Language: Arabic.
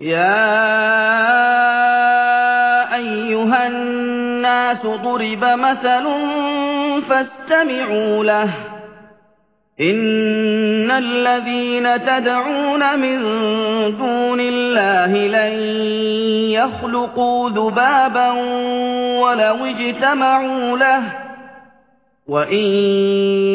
يا أيها الناس ضرب مثل فاستمعوا له إن الذين تدعون من دون الله لن يخلقوا ذبابا ولو اجتمعوا له وإن